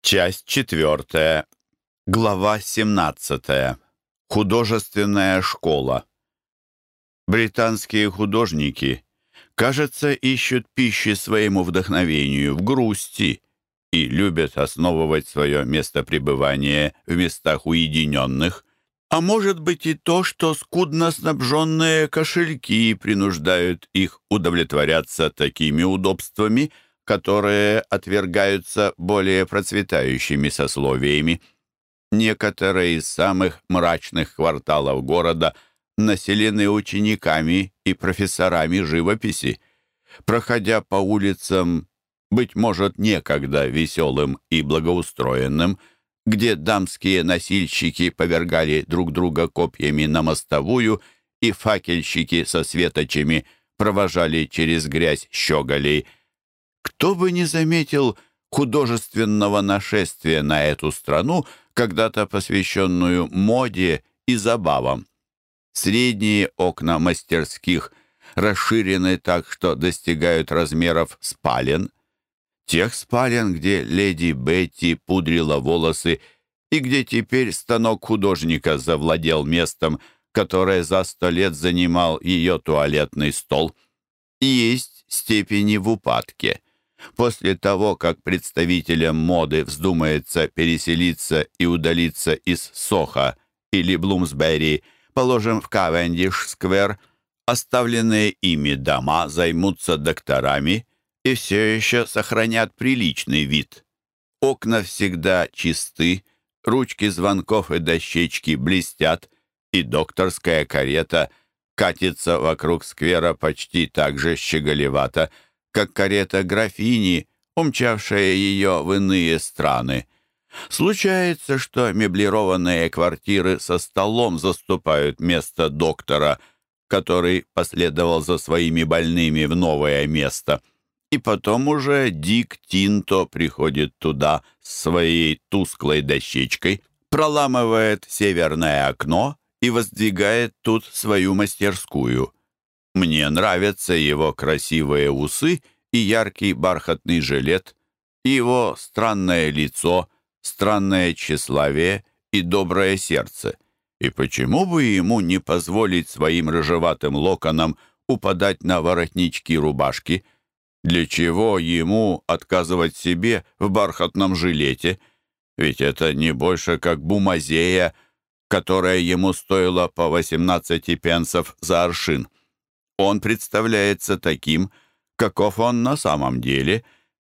Часть четвертая. Глава 17. Художественная школа. Британские художники, кажется, ищут пищи своему вдохновению в грусти и любят основывать свое место пребывания в местах уединенных, а может быть и то, что скудно снабженные кошельки принуждают их удовлетворяться такими удобствами – которые отвергаются более процветающими сословиями. Некоторые из самых мрачных кварталов города населены учениками и профессорами живописи. Проходя по улицам, быть может, некогда веселым и благоустроенным, где дамские носильщики повергали друг друга копьями на мостовую и факельщики со светочами провожали через грязь щеголей – кто бы не заметил художественного нашествия на эту страну, когда-то посвященную моде и забавам. Средние окна мастерских расширены так, что достигают размеров спален. Тех спален, где леди Бетти пудрила волосы и где теперь станок художника завладел местом, которое за сто лет занимал ее туалетный стол. Есть степени в упадке — После того, как представителям моды вздумается переселиться и удалиться из Соха или Блумсбери, положим в Кавендиш-сквер, оставленные ими дома займутся докторами и все еще сохранят приличный вид. Окна всегда чисты, ручки звонков и дощечки блестят, и докторская карета катится вокруг сквера почти так же щеголевато, как карета графини, умчавшая ее в иные страны. Случается, что меблированные квартиры со столом заступают место доктора, который последовал за своими больными в новое место. И потом уже Дик Тинто приходит туда с своей тусклой дощечкой, проламывает северное окно и воздвигает тут свою мастерскую. Мне нравятся его красивые усы и яркий бархатный жилет, его странное лицо, странное тщеславие и доброе сердце. И почему бы ему не позволить своим рыжеватым локонам упадать на воротнички рубашки? Для чего ему отказывать себе в бархатном жилете? Ведь это не больше как бумазея, которая ему стоила по 18 пенсов за аршин. Он представляется таким, каков он на самом деле,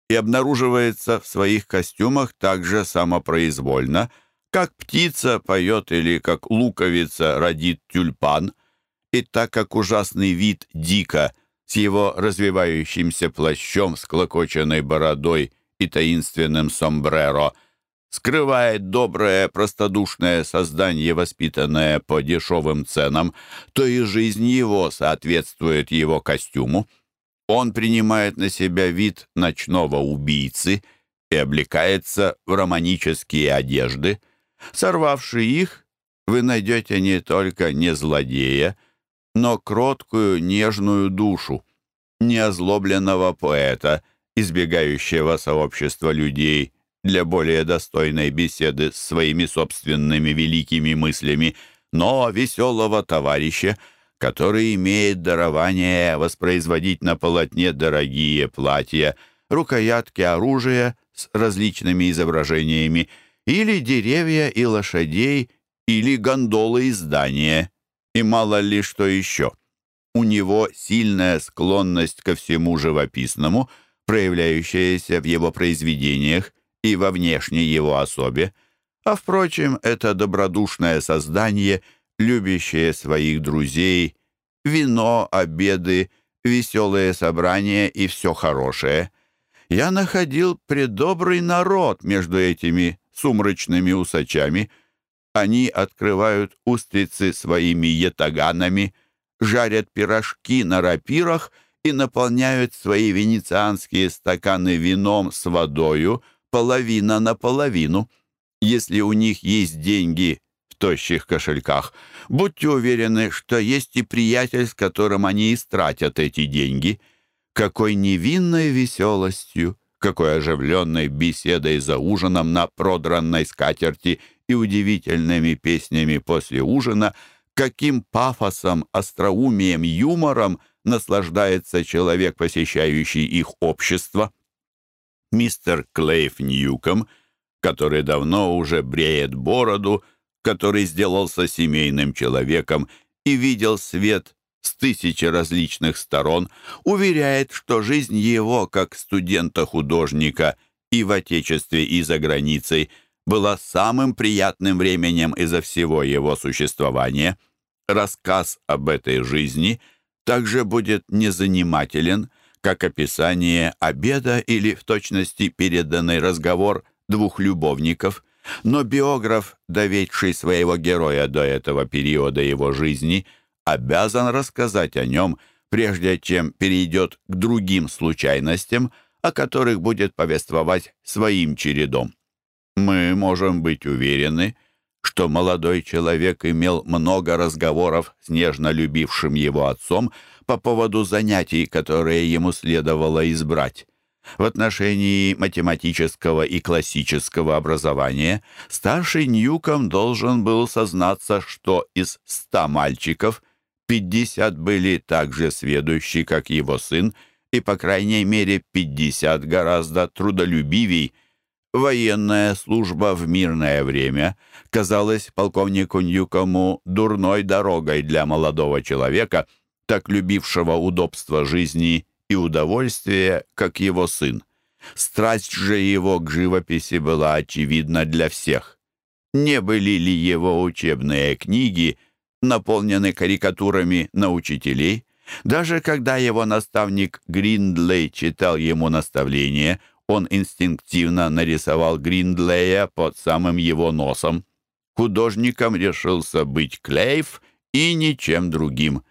и обнаруживается в своих костюмах так же самопроизвольно, как птица поет или как луковица родит тюльпан, и так как ужасный вид Дика с его развивающимся плащом, с клокоченной бородой и таинственным сомбреро скрывает доброе простодушное создание, воспитанное по дешевым ценам, то и жизнь его соответствует его костюму. Он принимает на себя вид ночного убийцы и облекается в романические одежды. Сорвавший их, вы найдете не только не злодея, но кроткую, нежную душу, неозлобленного поэта, избегающего сообщества людей для более достойной беседы с своими собственными великими мыслями, но веселого товарища, который имеет дарование воспроизводить на полотне дорогие платья, рукоятки оружия с различными изображениями, или деревья и лошадей, или гондолы и здания, и мало ли что еще. У него сильная склонность ко всему живописному, проявляющаяся в его произведениях и во внешней его особе, а, впрочем, это добродушное создание — любящие своих друзей, вино, обеды, веселые собрания и все хорошее. Я находил предобрый народ между этими сумрачными усачами. Они открывают устрицы своими ятаганами, жарят пирожки на рапирах и наполняют свои венецианские стаканы вином с водою половина на половину. Если у них есть деньги тощих кошельках. Будьте уверены, что есть и приятель, с которым они истратят эти деньги. Какой невинной веселостью, какой оживленной беседой за ужином на продранной скатерти и удивительными песнями после ужина, каким пафосом, остроумием, юмором наслаждается человек, посещающий их общество. Мистер Клейф Ньюком, который давно уже бреет бороду, который сделался семейным человеком и видел свет с тысячи различных сторон, уверяет, что жизнь его, как студента-художника и в Отечестве, и за границей, была самым приятным временем изо всего его существования. Рассказ об этой жизни также будет незанимателен, как описание обеда или, в точности, переданный разговор двух любовников, но биограф, доведший своего героя до этого периода его жизни – обязан рассказать о нем, прежде чем перейдет к другим случайностям, о которых будет повествовать своим чередом. Мы можем быть уверены, что молодой человек имел много разговоров с нежно любившим его отцом по поводу занятий, которые ему следовало избрать. В отношении математического и классического образования старший Ньюком должен был сознаться, что из ста мальчиков Пятьдесят были так же сведущи, как его сын, и, по крайней мере, пятьдесят гораздо трудолюбивей. Военная служба в мирное время казалась полковнику Ньюкому дурной дорогой для молодого человека, так любившего удобства жизни и удовольствия, как его сын. Страсть же его к живописи была очевидна для всех. Не были ли его учебные книги – наполнены карикатурами на учителей. Даже когда его наставник Гриндлей читал ему наставление, он инстинктивно нарисовал Гриндлея под самым его носом. Художником решился быть Клейв и ничем другим.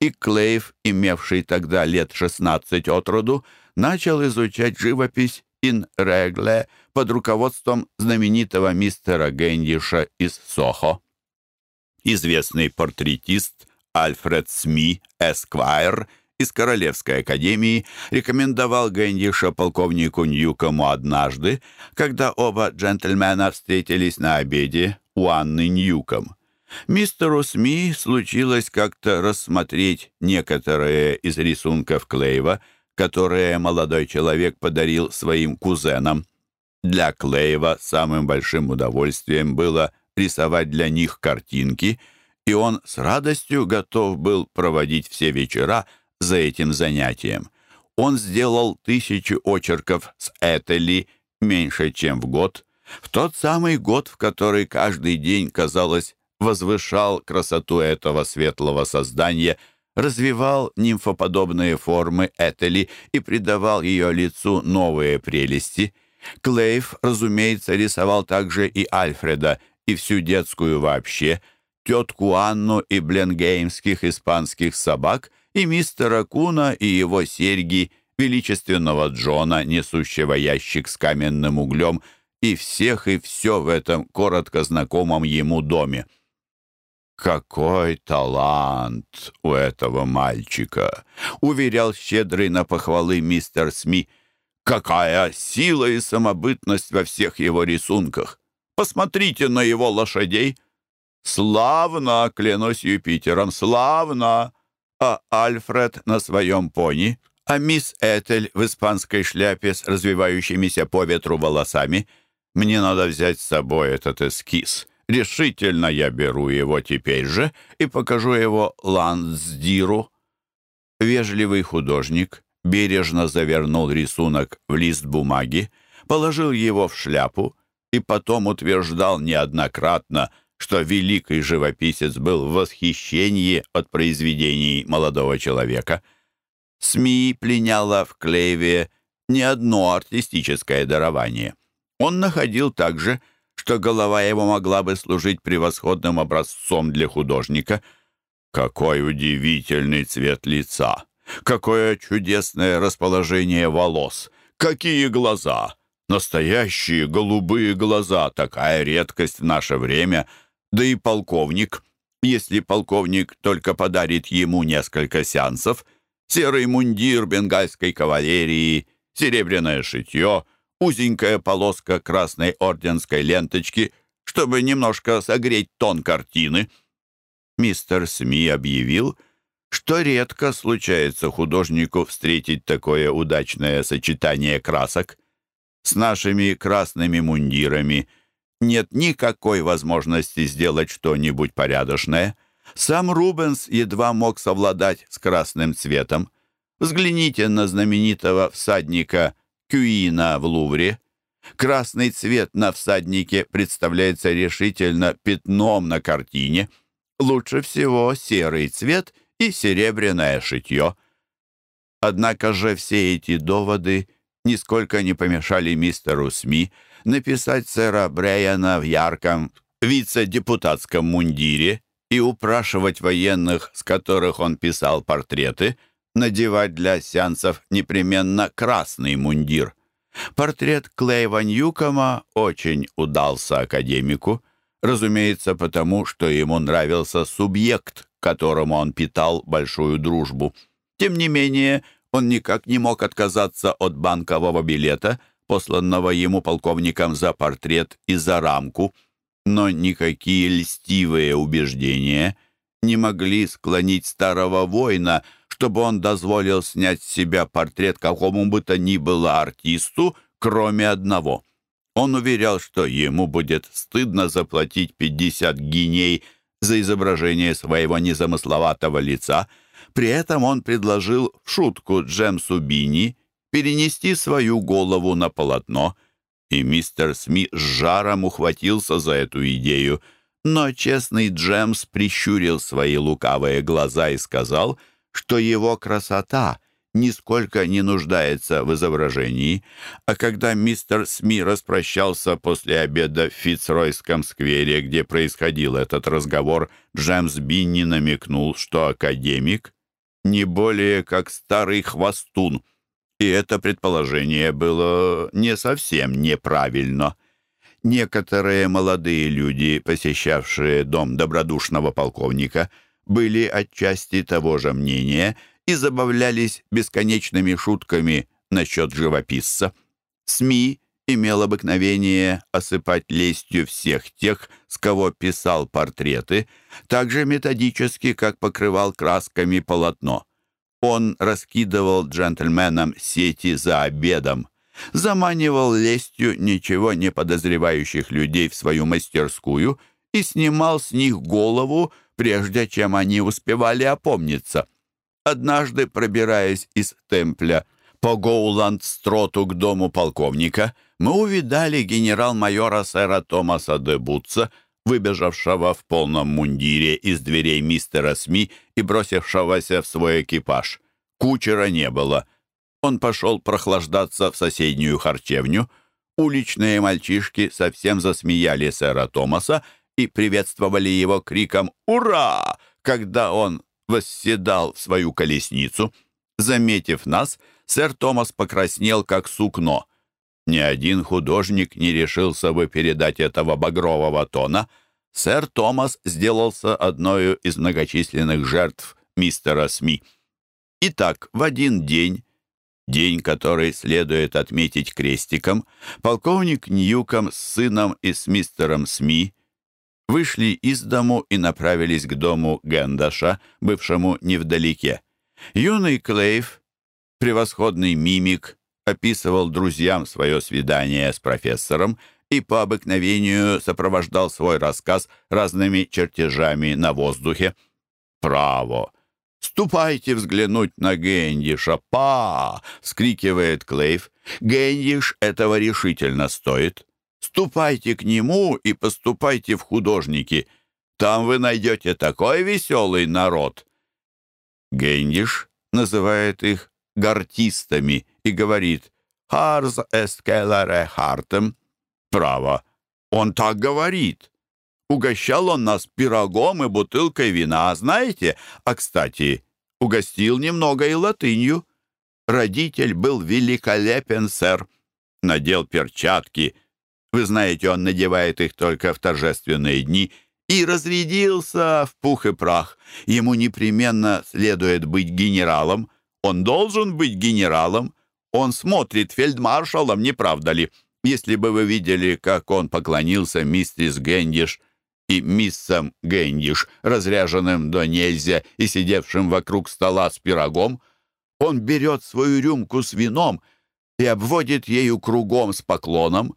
И Клейв, имевший тогда лет 16 от роду, начал изучать живопись ин регле под руководством знаменитого мистера Гендиша из Сохо. Известный портретист Альфред Сми, Эсквайр, из Королевской академии рекомендовал Гэндиша полковнику Ньюкому однажды, когда оба джентльмена встретились на обеде у Анны Ньюком. Мистеру СМИ случилось как-то рассмотреть некоторые из рисунков Клейва, которые молодой человек подарил своим кузенам. Для Клейва самым большим удовольствием было рисовать для них картинки, и он с радостью готов был проводить все вечера за этим занятием. Он сделал тысячи очерков с Этели меньше, чем в год, в тот самый год, в который каждый день, казалось, возвышал красоту этого светлого создания, развивал нимфоподобные формы Этели и придавал ее лицу новые прелести. Клейв, разумеется, рисовал также и Альфреда — и всю детскую вообще, тетку Анну и бленгеймских испанских собак, и мистера Куна и его серьги, величественного Джона, несущего ящик с каменным углем, и всех и все в этом коротко знакомом ему доме. «Какой талант у этого мальчика!» — уверял щедрый на похвалы мистер Сми. «Какая сила и самобытность во всех его рисунках! Посмотрите на его лошадей. Славно, клянусь Юпитером, славно. А Альфред на своем пони, а мисс Этель в испанской шляпе с развивающимися по ветру волосами. Мне надо взять с собой этот эскиз. Решительно я беру его теперь же и покажу его Ландсдиру. Вежливый художник бережно завернул рисунок в лист бумаги, положил его в шляпу и потом утверждал неоднократно, что великий живописец был в восхищении от произведений молодого человека. СМИ пленяло в Клейве не одно артистическое дарование. Он находил также, что голова его могла бы служить превосходным образцом для художника. Какой удивительный цвет лица! Какое чудесное расположение волос! Какие глаза! Настоящие голубые глаза, такая редкость в наше время. Да и полковник, если полковник только подарит ему несколько сеансов, серый мундир бенгальской кавалерии, серебряное шитье, узенькая полоска красной орденской ленточки, чтобы немножко согреть тон картины. Мистер СМИ объявил, что редко случается художнику встретить такое удачное сочетание красок. С нашими красными мундирами нет никакой возможности сделать что-нибудь порядочное. Сам Рубенс едва мог совладать с красным цветом. Взгляните на знаменитого всадника Кюина в Лувре. Красный цвет на всаднике представляется решительно пятном на картине. Лучше всего серый цвет и серебряное шитье. Однако же все эти доводы нисколько не помешали мистеру СМИ написать сэра Брейана в ярком вице-депутатском мундире и упрашивать военных, с которых он писал портреты, надевать для сеансов непременно красный мундир. Портрет Клейва Ньюкома очень удался академику, разумеется, потому что ему нравился субъект, которому он питал большую дружбу. Тем не менее, он никак не мог отказаться от банкового билета, посланного ему полковником за портрет и за рамку, но никакие льстивые убеждения не могли склонить старого воина — чтобы он дозволил снять с себя портрет какому бы то ни было артисту, кроме одного. Он уверял, что ему будет стыдно заплатить 50 гиней за изображение своего незамысловатого лица. При этом он предложил в шутку Джемсу Бини перенести свою голову на полотно, и мистер Сми с жаром ухватился за эту идею. Но честный Джемс прищурил свои лукавые глаза и сказал — что его красота нисколько не нуждается в изображении, а когда мистер СМИ распрощался после обеда в Фицройском сквере, где происходил этот разговор, Джемс Бинни намекнул, что академик не более как старый хвостун, и это предположение было не совсем неправильно. Некоторые молодые люди, посещавшие дом добродушного полковника, были отчасти того же мнения и забавлялись бесконечными шутками насчет живописца. СМИ имел обыкновение осыпать лестью всех тех, с кого писал портреты, так же методически, как покрывал красками полотно. Он раскидывал джентльменам сети за обедом, заманивал лестью ничего не подозревающих людей в свою мастерскую и снимал с них голову, прежде чем они успевали опомниться. Однажды, пробираясь из темпля по Гоуланд-строту к дому полковника, мы увидали генерал-майора сэра Томаса де Бутса, выбежавшего в полном мундире из дверей мистера СМИ и бросившегося в свой экипаж. Кучера не было. Он пошел прохлаждаться в соседнюю харчевню. Уличные мальчишки совсем засмеяли сэра Томаса и приветствовали его криком «Ура!», когда он восседал в свою колесницу. Заметив нас, сэр Томас покраснел, как сукно. Ни один художник не решился бы передать этого багрового тона. Сэр Томас сделался одной из многочисленных жертв мистера СМИ. Итак, в один день, день, который следует отметить крестиком, полковник Ньюком с сыном и с мистером СМИ вышли из дому и направились к дому Гендаша, бывшему невдалеке. Юный Клейв, превосходный мимик, описывал друзьям свое свидание с профессором и по обыкновению сопровождал свой рассказ разными чертежами на воздухе. «Право! Ступайте взглянуть на Гендиша! Па!» — скрикивает Клейв. «Гендиш этого решительно стоит. Ступайте к нему и поступайте в художники. Там вы найдете такой веселый народ». Гендиш называет их гартистами и говорит «Харз эскеларе хартем». Право, он так говорит. Угощал он нас пирогом и бутылкой вина, знаете? А, кстати, угостил немного и латынью. Родитель был великолепен, сэр. Надел перчатки, вы знаете, он надевает их только в торжественные дни и разрядился в пух и прах. Ему непременно следует быть генералом. Он должен быть генералом. Он смотрит фельдмаршалом, не правда ли? Если бы вы видели, как он поклонился мистерис Гендиш и миссам Гендиш, разряженным до нельзя и сидевшим вокруг стола с пирогом, он берет свою рюмку с вином и обводит ею кругом с поклоном.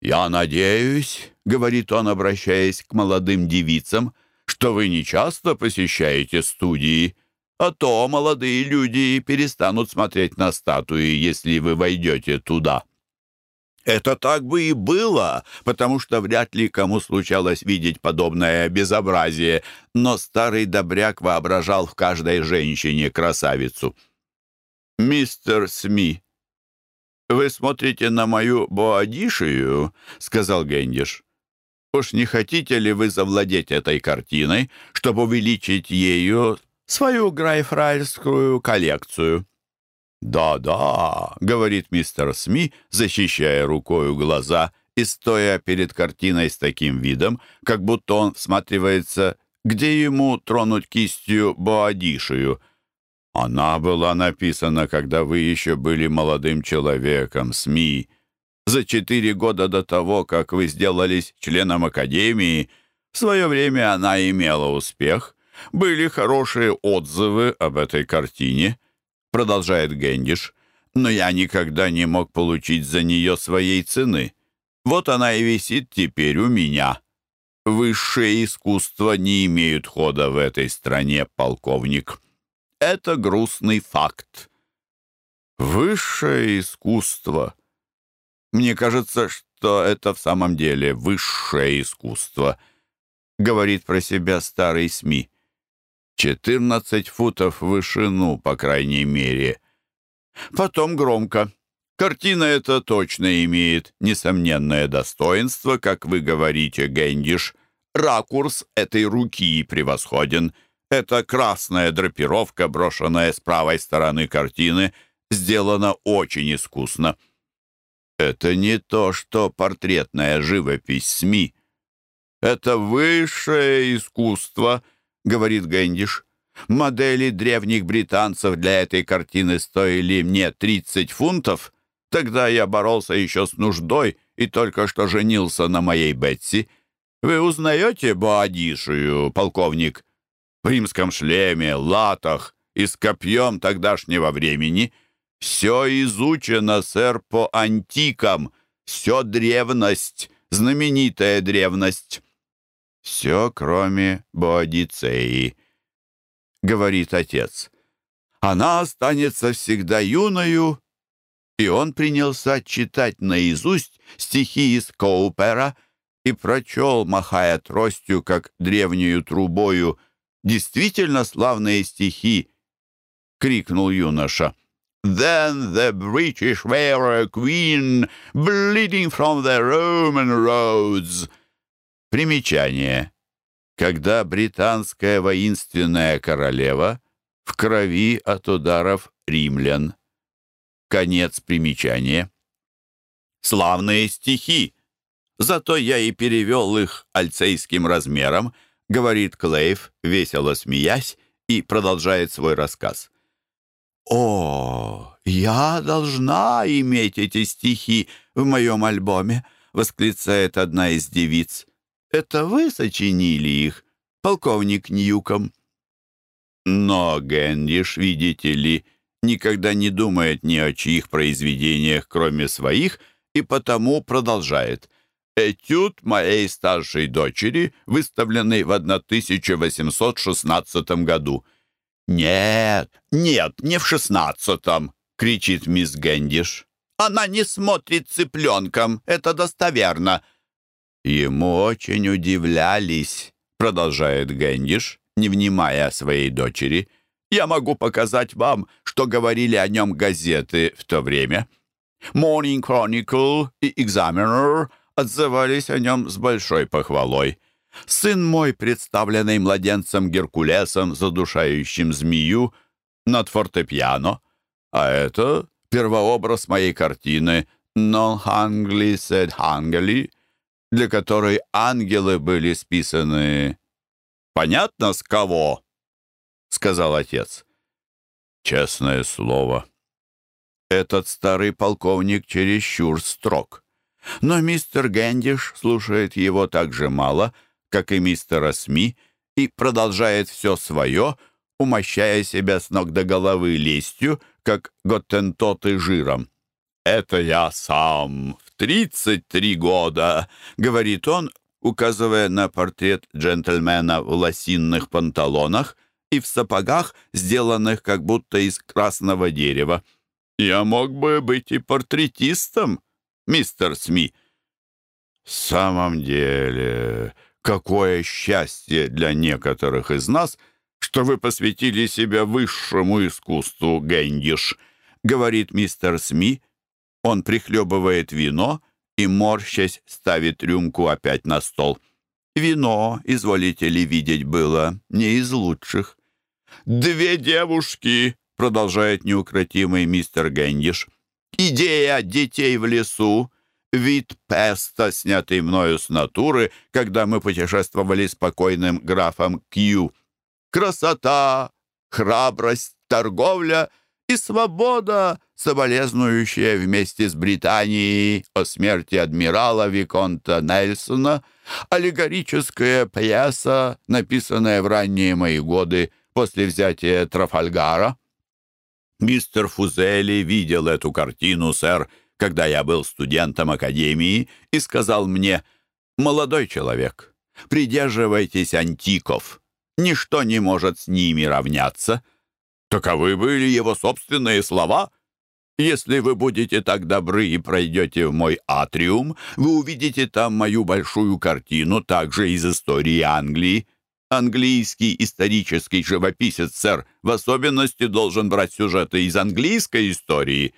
«Я надеюсь», — говорит он, обращаясь к молодым девицам, «что вы не часто посещаете студии, а то молодые люди перестанут смотреть на статуи, если вы войдете туда». Это так бы и было, потому что вряд ли кому случалось видеть подобное безобразие, но старый добряк воображал в каждой женщине красавицу. «Мистер Сми, вы смотрите на мою Боадишию?» — сказал Гендиш. «Уж не хотите ли вы завладеть этой картиной, чтобы увеличить ею свою грайфральскую коллекцию?» «Да-да», — говорит мистер СМИ, защищая рукою глаза и стоя перед картиной с таким видом, как будто он всматривается, где ему тронуть кистью Боадишию. «Она была написана, когда вы еще были молодым человеком, СМИ. За четыре года до того, как вы сделались членом Академии, в свое время она имела успех. Были хорошие отзывы об этой картине» продолжает Гендиш, но я никогда не мог получить за нее своей цены. Вот она и висит теперь у меня. Высшее искусство не имеют хода в этой стране, полковник. Это грустный факт. Высшее искусство. Мне кажется, что это в самом деле высшее искусство, говорит про себя старый СМИ. 14 футов в вышину, по крайней мере. Потом громко. Картина эта точно имеет несомненное достоинство, как вы говорите, Гендиш. Ракурс этой руки превосходен. Эта красная драпировка, брошенная с правой стороны картины, сделана очень искусно. Это не то, что портретная живопись СМИ. Это высшее искусство — говорит Гэндиш. «Модели древних британцев для этой картины стоили мне 30 фунтов. Тогда я боролся еще с нуждой и только что женился на моей Бетси. Вы узнаете Боадишию, полковник? В римском шлеме, латах и с копьем тогдашнего времени. Все изучено, сэр, по антикам. Все древность, знаменитая древность». «Все, кроме Боадицеи», — говорит отец. «Она останется всегда юною». И он принялся читать наизусть стихи из Коупера и прочел, махая тростью, как древнюю трубою, «Действительно славные стихи!» — крикнул юноша. Then the British were a queen, bleeding from the Roman roads. Примечание. Когда британская воинственная королева в крови от ударов римлян. Конец примечания. Славные стихи. Зато я и перевел их альцейским размером, говорит Клейв, весело смеясь, и продолжает свой рассказ. «О, я должна иметь эти стихи в моем альбоме!» — восклицает одна из девиц. Это вы сочинили их, полковник Ньюком?» Но Генриш, видите ли, никогда не думает ни о чьих произведениях, кроме своих, и потому продолжает. «Этюд моей старшей дочери, выставленный в 1816 году». «Нет, нет, не в шестнадцатом!» — кричит мисс Гендиш. «Она не смотрит цыпленком, это достоверно. Ему очень удивлялись, продолжает Гендиш, не внимая своей дочери. Я могу показать вам, что говорили о нем газеты в то время. Morning Chronicle и Examiner отзывались о нем с большой похвалой. Сын мой, представленный младенцем Геркулесом, задушающим змею, над фортепиано. А это первообраз моей картины «Non hungly said hungly», для которой ангелы были списаны. «Понятно, с кого?» — сказал отец. «Честное слово, Этот старый полковник чересчур строг. Но мистер Гэндиш слушает его так же мало, как и мистера СМИ, и продолжает все свое, умощая себя с ног до головы лестью, как готтентоты жиром. «Это я сам в тридцать три года», — говорит он, указывая на портрет джентльмена в лосинных панталонах и в сапогах, сделанных как будто из красного дерева. «Я мог бы быть и портретистом, мистер СМИ». «В самом деле, какое счастье для некоторых из нас, что вы посвятили себя высшему искусству, Гендиш», — говорит мистер СМИ. Он прихлебывает вино — и, морщась, ставит рюмку опять на стол. Вино, изволите ли видеть, было не из лучших. «Две девушки!» — продолжает неукротимый мистер Гендиш. «Идея детей в лесу, вид песта, снятый мною с натуры, когда мы путешествовали с покойным графом Кью. Красота, храбрость, торговля — и свобода, соболезнующая вместе с Британией о смерти адмирала Виконта Нельсона, аллегорическая пьеса, написанная в ранние мои годы после взятия Трафальгара. Мистер Фузели видел эту картину, сэр, когда я был студентом Академии, и сказал мне, «Молодой человек, придерживайтесь антиков, ничто не может с ними равняться». Таковы были его собственные слова. Если вы будете так добры и пройдете в мой атриум, вы увидите там мою большую картину, также из истории Англии. Английский исторический живописец, сэр, в особенности должен брать сюжеты из английской истории.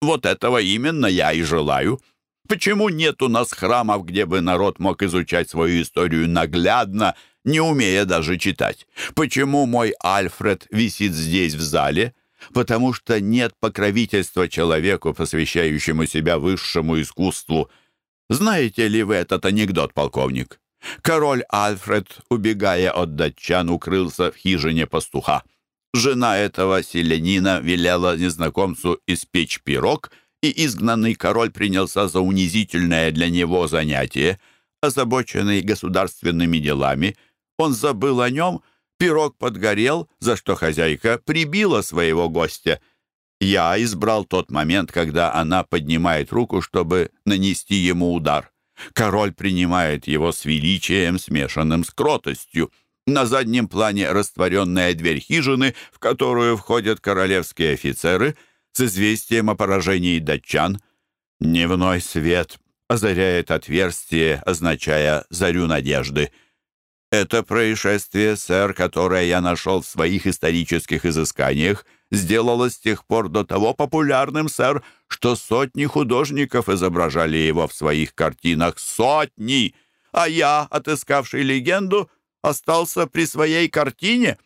Вот этого именно я и желаю. Почему нет у нас храмов, где бы народ мог изучать свою историю наглядно не умея даже читать. Почему мой Альфред висит здесь, в зале? Потому что нет покровительства человеку, посвящающему себя высшему искусству. Знаете ли вы этот анекдот, полковник? Король Альфред, убегая от датчан, укрылся в хижине пастуха. Жена этого селянина велела незнакомцу испечь пирог, и изгнанный король принялся за унизительное для него занятие. Озабоченный государственными делами – он забыл о нем, пирог подгорел, за что хозяйка прибила своего гостя. Я избрал тот момент, когда она поднимает руку, чтобы нанести ему удар. Король принимает его с величием, смешанным с кротостью. На заднем плане растворенная дверь хижины, в которую входят королевские офицеры, с известием о поражении датчан. Дневной свет озаряет отверстие, означая «зарю надежды». Это происшествие, сэр, которое я нашел в своих исторических изысканиях, сделало с тех пор до того популярным, сэр, что сотни художников изображали его в своих картинах. Сотни! А я, отыскавший легенду, остался при своей картине.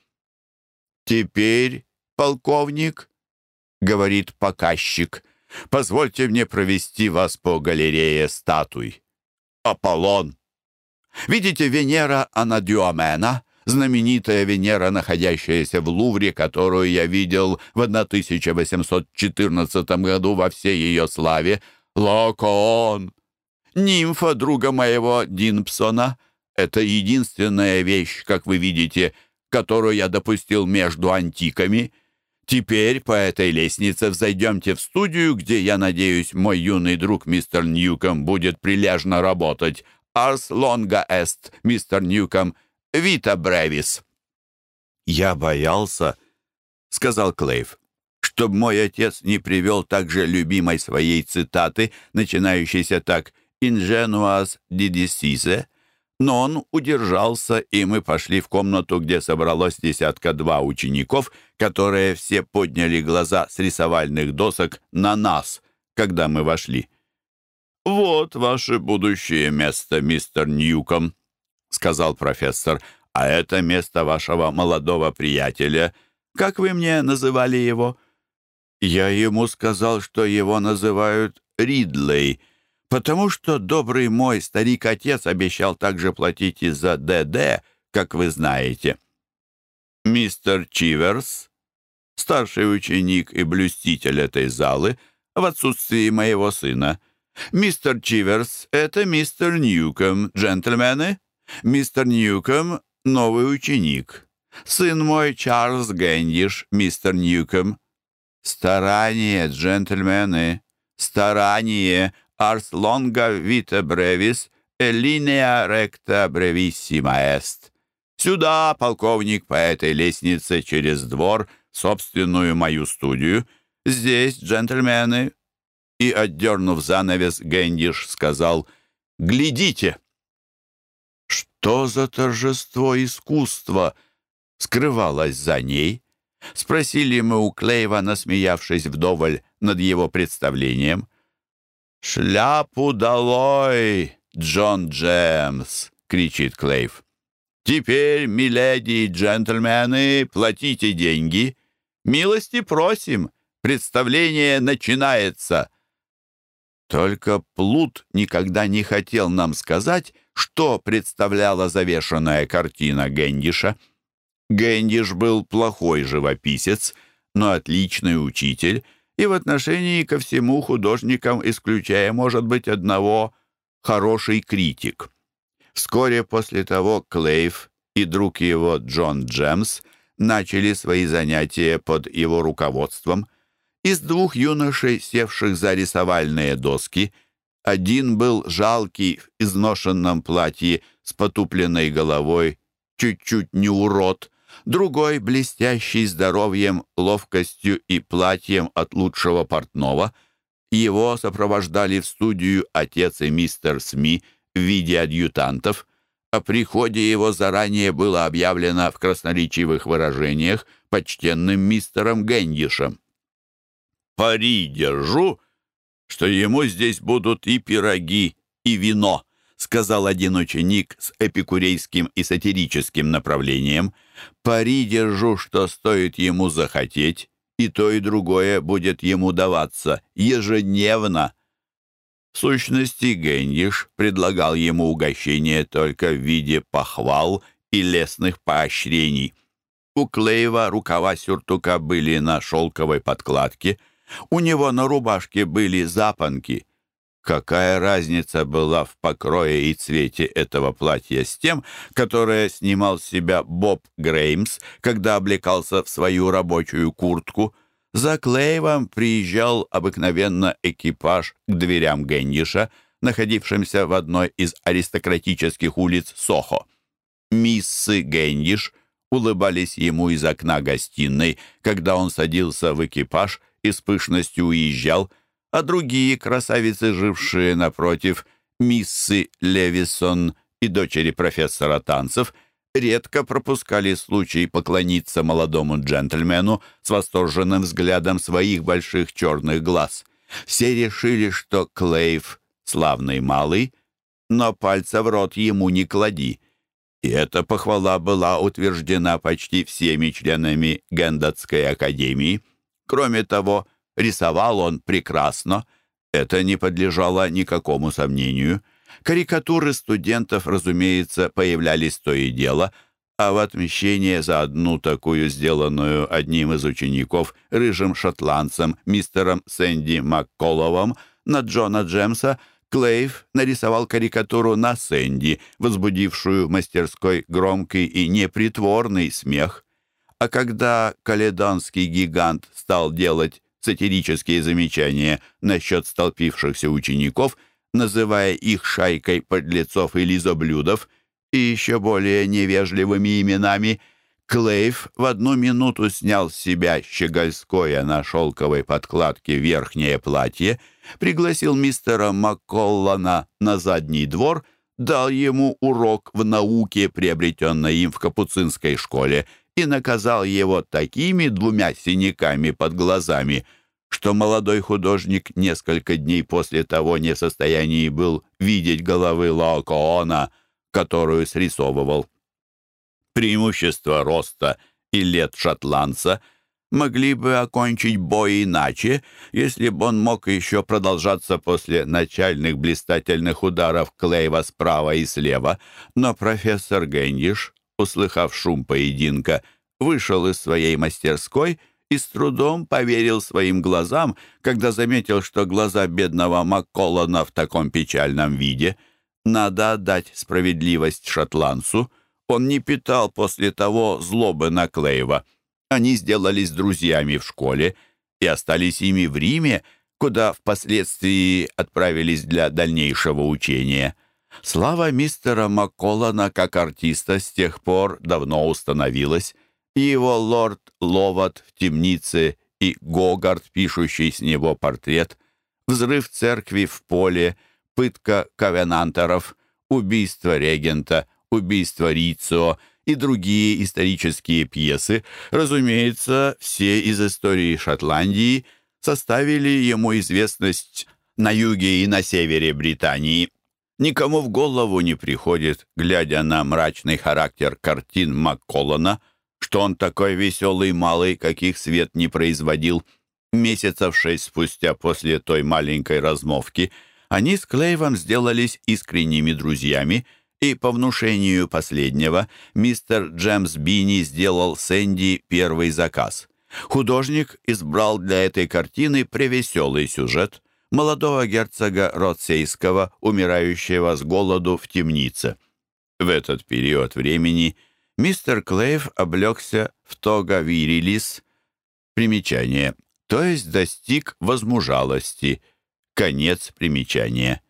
«Теперь, полковник», — говорит показчик, — «позвольте мне провести вас по галерее статуй. Аполлон, Видите, Венера Анадюамена, знаменитая Венера, находящаяся в Лувре, которую я видел в 1814 году во всей ее славе, Локоон, нимфа друга моего Динпсона. Это единственная вещь, как вы видите, которую я допустил между антиками. Теперь по этой лестнице взойдемте в студию, где, я надеюсь, мой юный друг мистер Ньюком будет прилежно работать, Арс лонга эст, мистер Ньюком, вита бревис». «Я боялся», — сказал Клейв, «чтобы мой отец не привел также любимой своей цитаты, начинающейся так «ingenuas didicise», но он удержался, и мы пошли в комнату, где собралось десятка-два учеников, которые все подняли глаза с рисовальных досок на нас, когда мы вошли. «Вот ваше будущее место, мистер Ньюком», — сказал профессор. «А это место вашего молодого приятеля. Как вы мне называли его?» Я ему сказал, что его называют Ридлей, потому что добрый мой старик-отец обещал также платить и за ДД, как вы знаете. «Мистер Чиверс», старший ученик и блюститель этой залы, в отсутствии моего сына. Мистер Чиверс — это мистер Ньюком, джентльмены. Мистер Ньюком — новый ученик. Сын мой Чарльз Гэндиш, мистер Ньюком. Старание, джентльмены, старание, арс лонга вита бревис, элинеа ректа бревиссима эст. Сюда, полковник, по этой лестнице через двор, собственную мою студию. Здесь, джентльмены. И, отдернув занавес, Гэндиш сказал «Глядите!» Что за торжество искусства скрывалось за ней? Спросили мы у Клейва, насмеявшись вдоволь над его представлением. «Шляпу долой, Джон Джемс!» — кричит Клейв. «Теперь, миледи и джентльмены, платите деньги. Милости просим, представление начинается». Только Плут никогда не хотел нам сказать, что представляла завешенная картина Гендиша. Гендиш был плохой живописец, но отличный учитель, и в отношении ко всему художникам, исключая, может быть, одного, хороший критик. Вскоре после того Клейв и друг его Джон Джемс начали свои занятия под его руководством. Из двух юношей, севших за рисовальные доски, один был жалкий в изношенном платье с потупленной головой, чуть-чуть не урод, другой блестящий здоровьем, ловкостью и платьем от лучшего портного. Его сопровождали в студию отец и мистер СМИ в виде адъютантов. О приходе его заранее было объявлено в красноречивых выражениях почтенным мистером Гендишем пари держу, что ему здесь будут и пироги, и вино», сказал один ученик с эпикурейским и сатирическим направлением. «Пари держу, что стоит ему захотеть, и то, и другое будет ему даваться ежедневно». В сущности, Гендиш предлагал ему угощение только в виде похвал и лесных поощрений. У Клеева рукава сюртука были на шелковой подкладке — у него на рубашке были запонки. Какая разница была в покрое и цвете этого платья с тем, которое снимал с себя Боб Греймс, когда облекался в свою рабочую куртку? За Клейвом приезжал обыкновенно экипаж к дверям Гендиша, находившимся в одной из аристократических улиц Сохо. Миссы Гендиш улыбались ему из окна гостиной, когда он садился в экипаж – и с пышностью уезжал, а другие красавицы, жившие напротив, миссы Левисон и дочери профессора танцев, редко пропускали случай поклониться молодому джентльмену с восторженным взглядом своих больших черных глаз. Все решили, что Клейв — славный малый, но пальца в рот ему не клади. И эта похвала была утверждена почти всеми членами Гендатской академии — Кроме того, рисовал он прекрасно. Это не подлежало никакому сомнению. Карикатуры студентов, разумеется, появлялись то и дело, а в отмещение за одну такую, сделанную одним из учеников, рыжим шотландцем, мистером Сэнди Макколовым, на Джона Джемса, Клейв нарисовал карикатуру на Сэнди, возбудившую в мастерской громкий и непритворный смех. А когда каледонский гигант стал делать сатирические замечания насчет столпившихся учеников, называя их шайкой подлецов и лизоблюдов и еще более невежливыми именами, Клейв в одну минуту снял с себя щегольское на шелковой подкладке верхнее платье, пригласил мистера Макколлана на задний двор, дал ему урок в науке, приобретенной им в капуцинской школе, и наказал его такими двумя синяками под глазами, что молодой художник несколько дней после того не в состоянии был видеть головы Лаокоона, которую срисовывал. Преимущество роста и лет шотландца могли бы окончить бой иначе, если бы он мог еще продолжаться после начальных блистательных ударов Клейва справа и слева, но профессор Гендиш услыхав шум поединка, вышел из своей мастерской и с трудом поверил своим глазам, когда заметил, что глаза бедного Макколлана в таком печальном виде. Надо отдать справедливость шотландцу. Он не питал после того злобы на Клейва. Они сделались друзьями в школе и остались ими в Риме, куда впоследствии отправились для дальнейшего учения. Слава мистера Макколлана как артиста с тех пор давно установилась, и его лорд Ловат в темнице и Гогард, пишущий с него портрет, взрыв церкви в поле, пытка ковенантеров, убийство регента, убийство Рицио и другие исторические пьесы, разумеется, все из истории Шотландии составили ему известность на юге и на севере Британии. Никому в голову не приходит, глядя на мрачный характер картин Макколлана, что он такой веселый малый, каких свет не производил. Месяцев шесть спустя после той маленькой размовки они с Клейвом сделались искренними друзьями, и по внушению последнего мистер Джемс Бини сделал Сэнди первый заказ. Художник избрал для этой картины превеселый сюжет молодого герцога Ротсейского, умирающего с голоду в темнице. В этот период времени – мистер Клейв облегся в тога вирилис, примечание, то есть достиг возмужалости, конец примечания,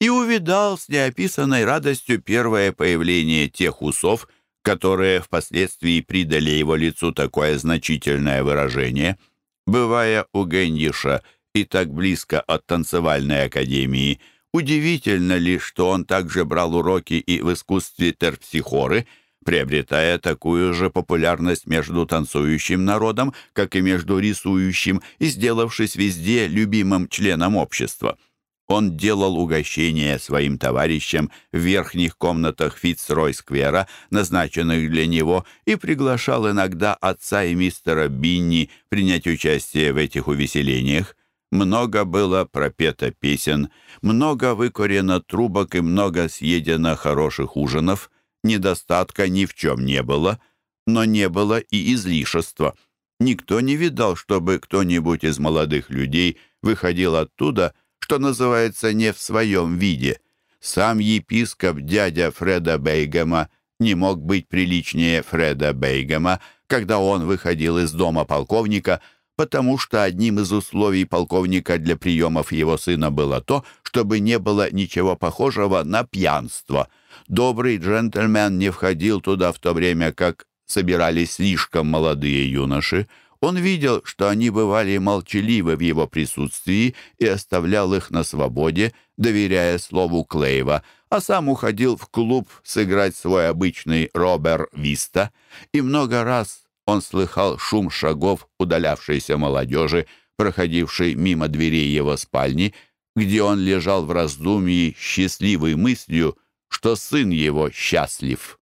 и увидал с неописанной радостью первое появление тех усов, которые впоследствии придали его лицу такое значительное выражение. Бывая у Гендиша и так близко от танцевальной академии, удивительно ли, что он также брал уроки и в искусстве терпсихоры – приобретая такую же популярность между танцующим народом, как и между рисующим, и сделавшись везде любимым членом общества. Он делал угощения своим товарищам в верхних комнатах Фитцрой-сквера, назначенных для него, и приглашал иногда отца и мистера Бинни принять участие в этих увеселениях. Много было пропето песен, много выкорено трубок и много съедено хороших ужинов — Недостатка ни в чем не было, но не было и излишества. Никто не видал, чтобы кто-нибудь из молодых людей выходил оттуда, что называется, не в своем виде. Сам епископ дядя Фреда Бейгема не мог быть приличнее Фреда Бейгема, когда он выходил из дома полковника, потому что одним из условий полковника для приемов его сына было то, чтобы не было ничего похожего на пьянство — Добрый джентльмен не входил туда в то время, как собирались слишком молодые юноши. Он видел, что они бывали молчаливы в его присутствии и оставлял их на свободе, доверяя слову Клейва, а сам уходил в клуб сыграть свой обычный Робер Виста. И много раз он слыхал шум шагов удалявшейся молодежи, проходившей мимо дверей его спальни, где он лежал в раздумье счастливой мыслью, что сын его счастлив.